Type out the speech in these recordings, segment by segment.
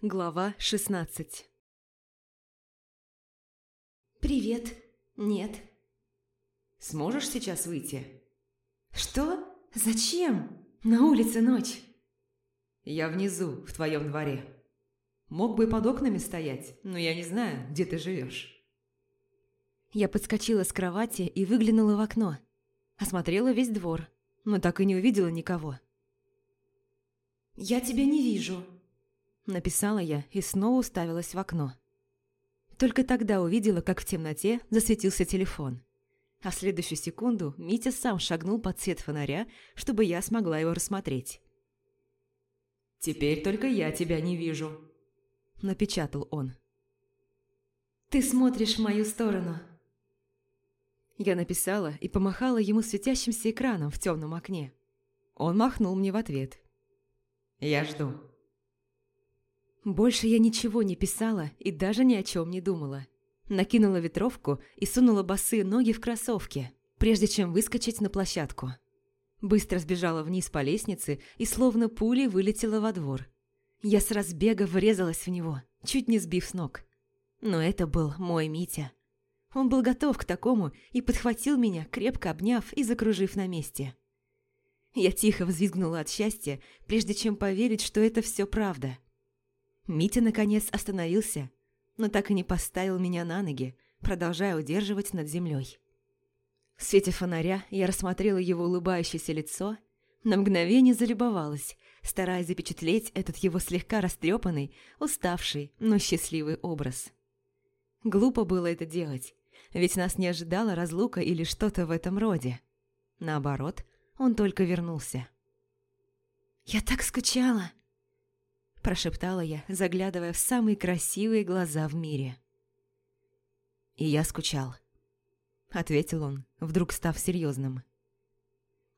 Глава 16 «Привет. Нет». «Сможешь сейчас выйти?» «Что? Зачем? На улице ночь». «Я внизу, в твоем дворе. Мог бы и под окнами стоять, но я не знаю, где ты живешь». Я подскочила с кровати и выглянула в окно. Осмотрела весь двор, но так и не увидела никого. «Я тебя не вижу», Написала я и снова уставилась в окно. Только тогда увидела, как в темноте засветился телефон. А в следующую секунду Митя сам шагнул под свет фонаря, чтобы я смогла его рассмотреть. «Теперь только я тебя не вижу», – напечатал он. «Ты смотришь в мою сторону». Я написала и помахала ему светящимся экраном в темном окне. Он махнул мне в ответ. «Я жду». Больше я ничего не писала и даже ни о чем не думала. Накинула ветровку и сунула босые ноги в кроссовки, прежде чем выскочить на площадку. Быстро сбежала вниз по лестнице и словно пулей вылетела во двор. Я с разбега врезалась в него, чуть не сбив с ног. Но это был мой Митя. Он был готов к такому и подхватил меня, крепко обняв и закружив на месте. Я тихо взвизгнула от счастья, прежде чем поверить, что это все правда. Митя, наконец, остановился, но так и не поставил меня на ноги, продолжая удерживать над землей. В свете фонаря я рассмотрела его улыбающееся лицо, на мгновение залюбовалась, стараясь запечатлеть этот его слегка растрепанный, уставший, но счастливый образ. Глупо было это делать, ведь нас не ожидала разлука или что-то в этом роде. Наоборот, он только вернулся. «Я так скучала!» Прошептала я, заглядывая в самые красивые глаза в мире. «И я скучал», — ответил он, вдруг став серьезным.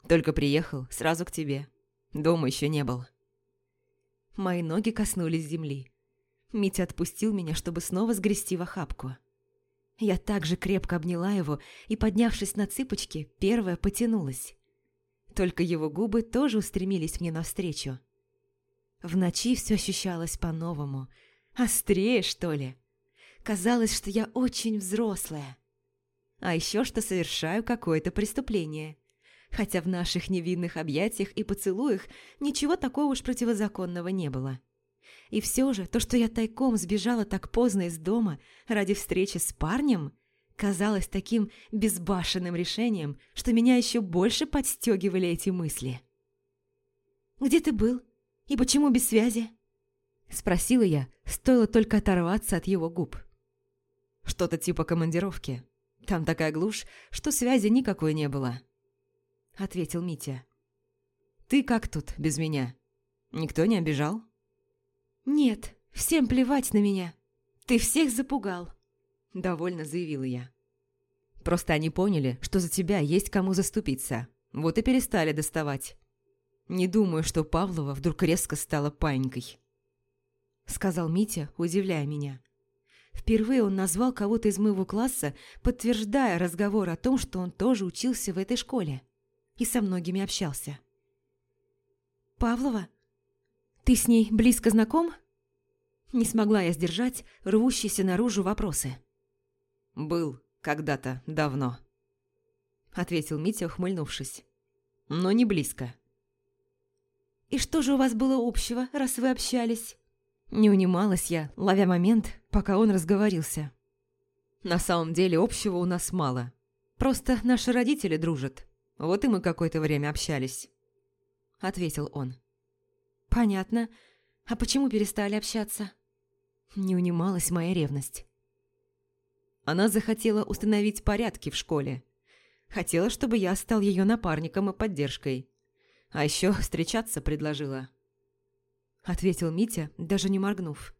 «Только приехал сразу к тебе. Дома еще не был». Мои ноги коснулись земли. Митя отпустил меня, чтобы снова сгрести в охапку. Я также крепко обняла его и, поднявшись на цыпочки, первая потянулась. Только его губы тоже устремились мне навстречу. В ночи все ощущалось по-новому. Острее, что ли? Казалось, что я очень взрослая. А еще что совершаю какое-то преступление. Хотя в наших невинных объятиях и поцелуях ничего такого уж противозаконного не было. И все же то, что я тайком сбежала так поздно из дома ради встречи с парнем, казалось таким безбашенным решением, что меня еще больше подстегивали эти мысли. «Где ты был?» «И почему без связи?» Спросила я, стоило только оторваться от его губ. «Что-то типа командировки. Там такая глушь, что связи никакой не было», — ответил Митя. «Ты как тут без меня? Никто не обижал?» «Нет, всем плевать на меня. Ты всех запугал», — довольно заявила я. «Просто они поняли, что за тебя есть кому заступиться. Вот и перестали доставать. Не думаю, что Павлова вдруг резко стала паинькой. Сказал Митя, удивляя меня. Впервые он назвал кого-то из моего класса, подтверждая разговор о том, что он тоже учился в этой школе. И со многими общался. «Павлова? Ты с ней близко знаком?» Не смогла я сдержать рвущиеся наружу вопросы. «Был когда-то давно», — ответил Митя, ухмыльнувшись. «Но не близко». «И что же у вас было общего, раз вы общались?» Не унималась я, ловя момент, пока он разговорился. «На самом деле общего у нас мало. Просто наши родители дружат. Вот и мы какое-то время общались», — ответил он. «Понятно. А почему перестали общаться?» Не унималась моя ревность. Она захотела установить порядки в школе. Хотела, чтобы я стал ее напарником и поддержкой. А еще встречаться предложила. Ответил Митя, даже не моргнув.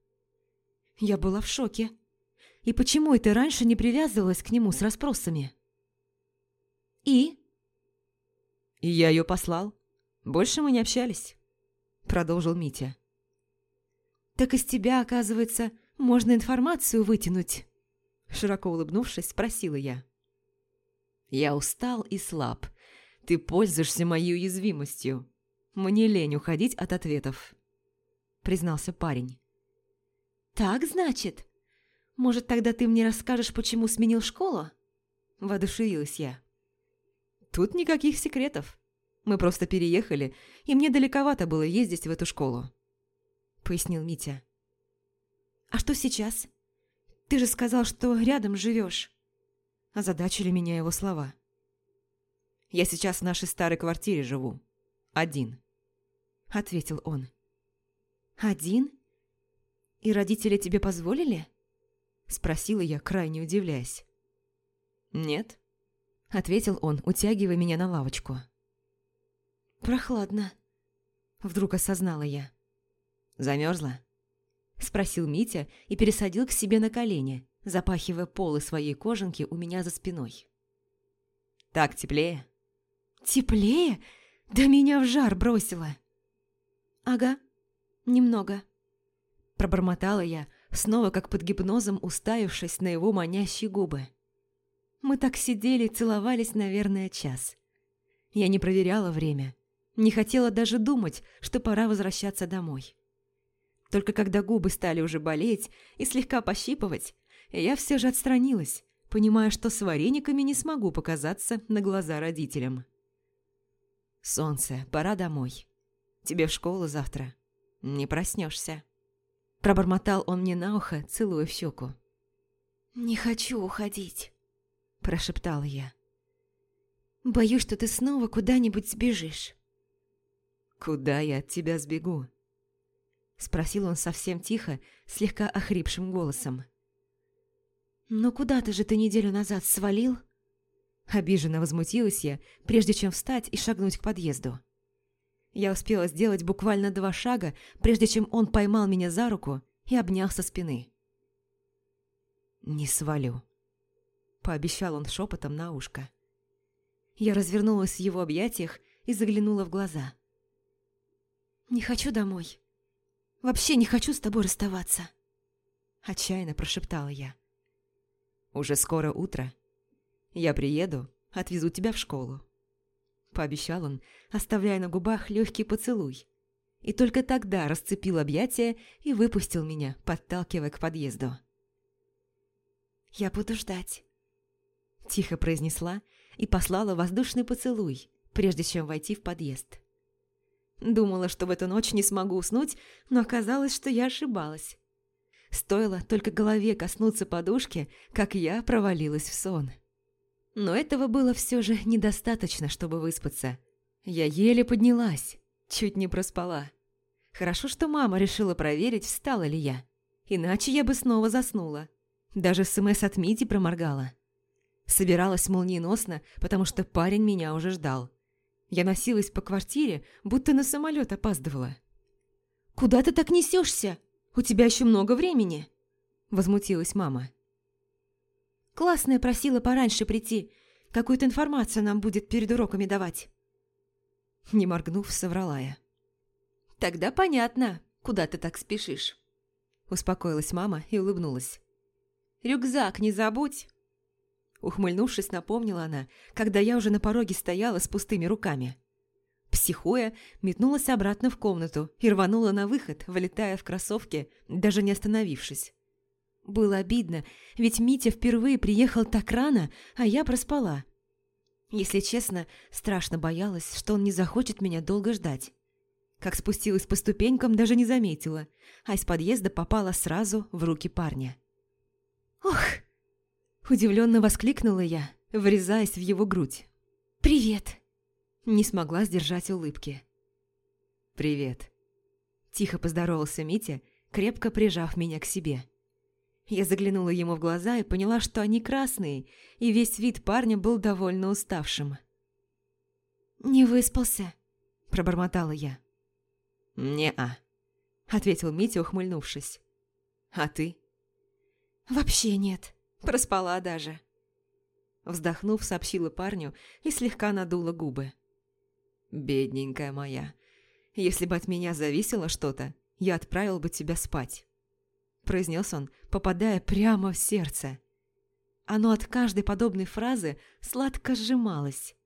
Я была в шоке. И почему это раньше не привязывалась к нему с расспросами? И? И я ее послал. Больше мы не общались. Продолжил Митя. Так из тебя, оказывается, можно информацию вытянуть. Широко улыбнувшись, спросила я. Я устал и слаб, ты пользуешься моей уязвимостью. Мне лень уходить от ответов», — признался парень. «Так, значит? Может, тогда ты мне расскажешь, почему сменил школу?» Воодушевилась я. «Тут никаких секретов. Мы просто переехали, и мне далековато было ездить в эту школу», — пояснил Митя. «А что сейчас? Ты же сказал, что рядом живешь. Озадачили меня его слова. «Я сейчас в нашей старой квартире живу. Один», — ответил он. «Один? И родители тебе позволили?» — спросила я, крайне удивляясь. «Нет», — ответил он, утягивая меня на лавочку. «Прохладно», — вдруг осознала я. «Замерзла?» — спросил Митя и пересадил к себе на колени, запахивая полы своей кожанки у меня за спиной. «Так теплее?» «Теплее? Да меня в жар бросило!» «Ага, немного», — пробормотала я, снова как под гипнозом уставившись на его манящие губы. Мы так сидели целовались, наверное, час. Я не проверяла время, не хотела даже думать, что пора возвращаться домой. Только когда губы стали уже болеть и слегка пощипывать, я все же отстранилась, понимая, что с варениками не смогу показаться на глаза родителям. «Солнце, пора домой. Тебе в школу завтра. Не проснешься. Пробормотал он мне на ухо, целуя в щеку. «Не хочу уходить», – прошептала я. «Боюсь, что ты снова куда-нибудь сбежишь». «Куда я от тебя сбегу?» Спросил он совсем тихо, слегка охрипшим голосом. «Но куда-то же ты неделю назад свалил?» Обиженно возмутилась я, прежде чем встать и шагнуть к подъезду. Я успела сделать буквально два шага, прежде чем он поймал меня за руку и обнял со спины. «Не свалю», — пообещал он шепотом на ушко. Я развернулась в его объятиях и заглянула в глаза. «Не хочу домой. Вообще не хочу с тобой расставаться», — отчаянно прошептала я. Уже скоро утро. Я приеду, отвезу тебя в школу. Пообещал он, оставляя на губах легкий поцелуй. И только тогда расцепил объятия и выпустил меня, подталкивая к подъезду. «Я буду ждать», – тихо произнесла и послала воздушный поцелуй, прежде чем войти в подъезд. Думала, что в эту ночь не смогу уснуть, но оказалось, что я ошибалась. Стоило только голове коснуться подушки, как я провалилась в сон. Но этого было все же недостаточно, чтобы выспаться. Я еле поднялась, чуть не проспала. Хорошо, что мама решила проверить, встала ли я. Иначе я бы снова заснула. Даже СМС от Мити проморгала. Собиралась молниеносно, потому что парень меня уже ждал. Я носилась по квартире, будто на самолет опаздывала. «Куда ты так несешься? У тебя еще много времени!» Возмутилась мама. «Классная просила пораньше прийти. Какую-то информацию нам будет перед уроками давать». Не моргнув, соврала я. «Тогда понятно, куда ты так спешишь». Успокоилась мама и улыбнулась. «Рюкзак не забудь!» Ухмыльнувшись, напомнила она, когда я уже на пороге стояла с пустыми руками. Психуя, метнулась обратно в комнату и рванула на выход, вылетая в кроссовки, даже не остановившись. Было обидно, ведь Митя впервые приехал так рано, а я проспала. Если честно, страшно боялась, что он не захочет меня долго ждать. Как спустилась по ступенькам, даже не заметила, а из подъезда попала сразу в руки парня. «Ох!» – удивленно воскликнула я, врезаясь в его грудь. «Привет!» Не смогла сдержать улыбки. «Привет!» Тихо поздоровался Митя, крепко прижав меня к себе. Я заглянула ему в глаза и поняла, что они красные, и весь вид парня был довольно уставшим. «Не выспался?» – пробормотала я. «Не-а», – ответил Митя, ухмыльнувшись. «А ты?» «Вообще нет. Проспала даже». Вздохнув, сообщила парню и слегка надула губы. «Бедненькая моя, если бы от меня зависело что-то, я отправил бы тебя спать», – произнес он, попадая прямо в сердце. Оно от каждой подобной фразы сладко сжималось.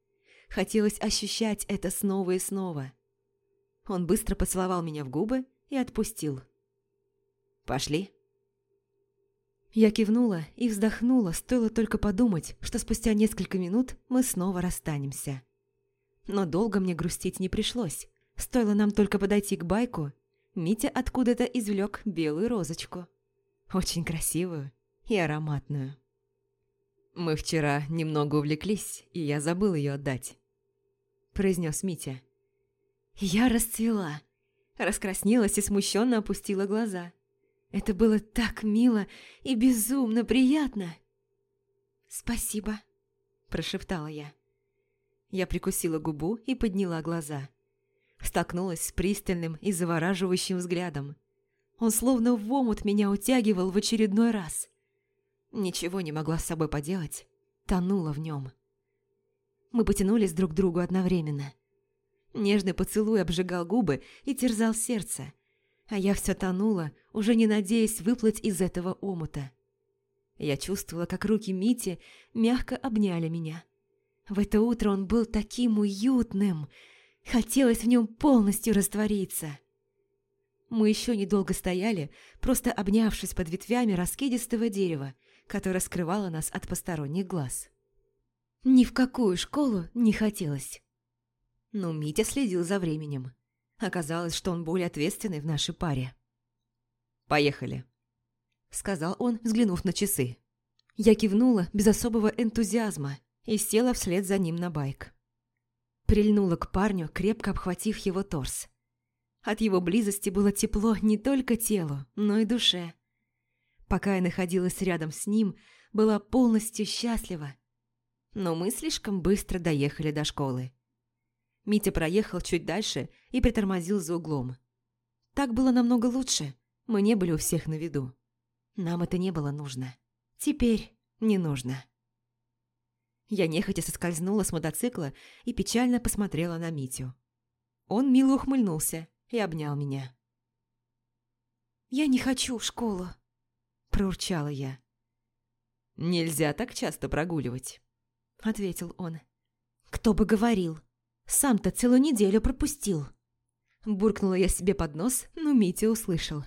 Хотелось ощущать это снова и снова. Он быстро поцеловал меня в губы и отпустил. «Пошли», Я кивнула и вздохнула, стоило только подумать, что спустя несколько минут мы снова расстанемся. Но долго мне грустить не пришлось. Стоило нам только подойти к байку, Митя откуда-то извлек белую розочку. Очень красивую и ароматную. «Мы вчера немного увлеклись, и я забыл ее отдать», – произнес Митя. Я расцвела, раскраснелась и смущенно опустила глаза. Это было так мило и безумно приятно. «Спасибо», – прошептала я. Я прикусила губу и подняла глаза. Столкнулась с пристальным и завораживающим взглядом. Он словно в омут меня утягивал в очередной раз. Ничего не могла с собой поделать, тонула в нем. Мы потянулись друг к другу одновременно. Нежный поцелуй обжигал губы и терзал сердце, а я все тонула, уже не надеясь выплыть из этого омута. Я чувствовала, как руки Мити мягко обняли меня. В это утро он был таким уютным. Хотелось в нем полностью раствориться. Мы еще недолго стояли, просто обнявшись под ветвями раскидистого дерева, которое скрывало нас от посторонних глаз. Ни в какую школу не хотелось. Но Митя следил за временем. Оказалось, что он более ответственный в нашей паре. «Поехали», — сказал он, взглянув на часы. Я кивнула без особого энтузиазма, и села вслед за ним на байк. Прильнула к парню, крепко обхватив его торс. От его близости было тепло не только телу, но и душе. Пока я находилась рядом с ним, была полностью счастлива. Но мы слишком быстро доехали до школы. Митя проехал чуть дальше и притормозил за углом. Так было намного лучше, мы не были у всех на виду. Нам это не было нужно. Теперь не нужно. Я нехотя соскользнула с мотоцикла и печально посмотрела на Митю. Он мило ухмыльнулся и обнял меня. «Я не хочу в школу», – проурчала я. «Нельзя так часто прогуливать», – ответил он. «Кто бы говорил, сам-то целую неделю пропустил». Буркнула я себе под нос, но Митя услышал.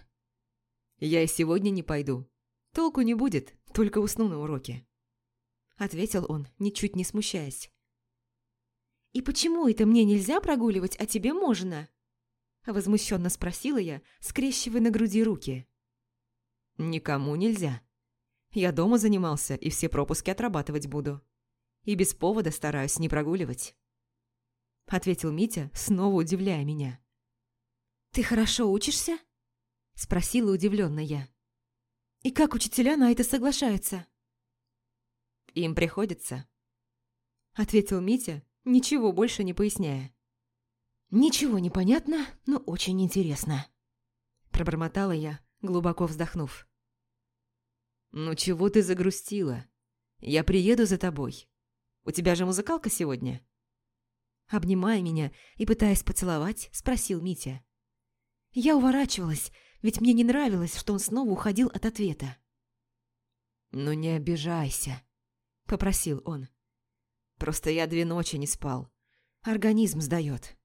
«Я и сегодня не пойду. Толку не будет, только усну на уроке». – ответил он, ничуть не смущаясь. «И почему это мне нельзя прогуливать, а тебе можно?» Возмущенно спросила я, скрещивая на груди руки. «Никому нельзя. Я дома занимался и все пропуски отрабатывать буду. И без повода стараюсь не прогуливать», – ответил Митя, снова удивляя меня. «Ты хорошо учишься?» – спросила удивленно я. «И как учителя на это соглашаются?» Им приходится», — ответил Митя, ничего больше не поясняя. «Ничего не понятно, но очень интересно», — пробормотала я, глубоко вздохнув. «Ну чего ты загрустила? Я приеду за тобой. У тебя же музыкалка сегодня?» Обнимая меня и пытаясь поцеловать, спросил Митя. Я уворачивалась, ведь мне не нравилось, что он снова уходил от ответа. «Ну не обижайся», – попросил он. «Просто я две ночи не спал. Организм сдает».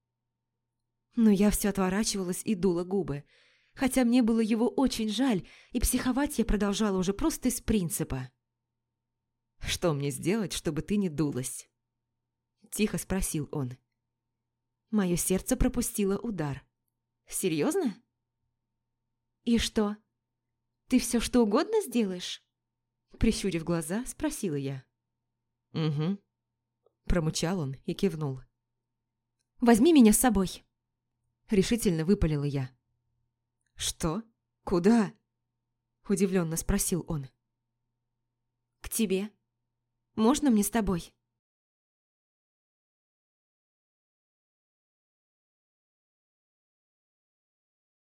Но я все отворачивалась и дула губы, хотя мне было его очень жаль, и психовать я продолжала уже просто из принципа. «Что мне сделать, чтобы ты не дулась?» Тихо спросил он. Мое сердце пропустило удар. «Серьезно?» «И что? Ты все что угодно сделаешь?» Прищурив глаза, спросила я. «Угу». Промычал он и кивнул. «Возьми меня с собой!» Решительно выпалила я. «Что? Куда?» Удивленно спросил он. «К тебе. Можно мне с тобой?»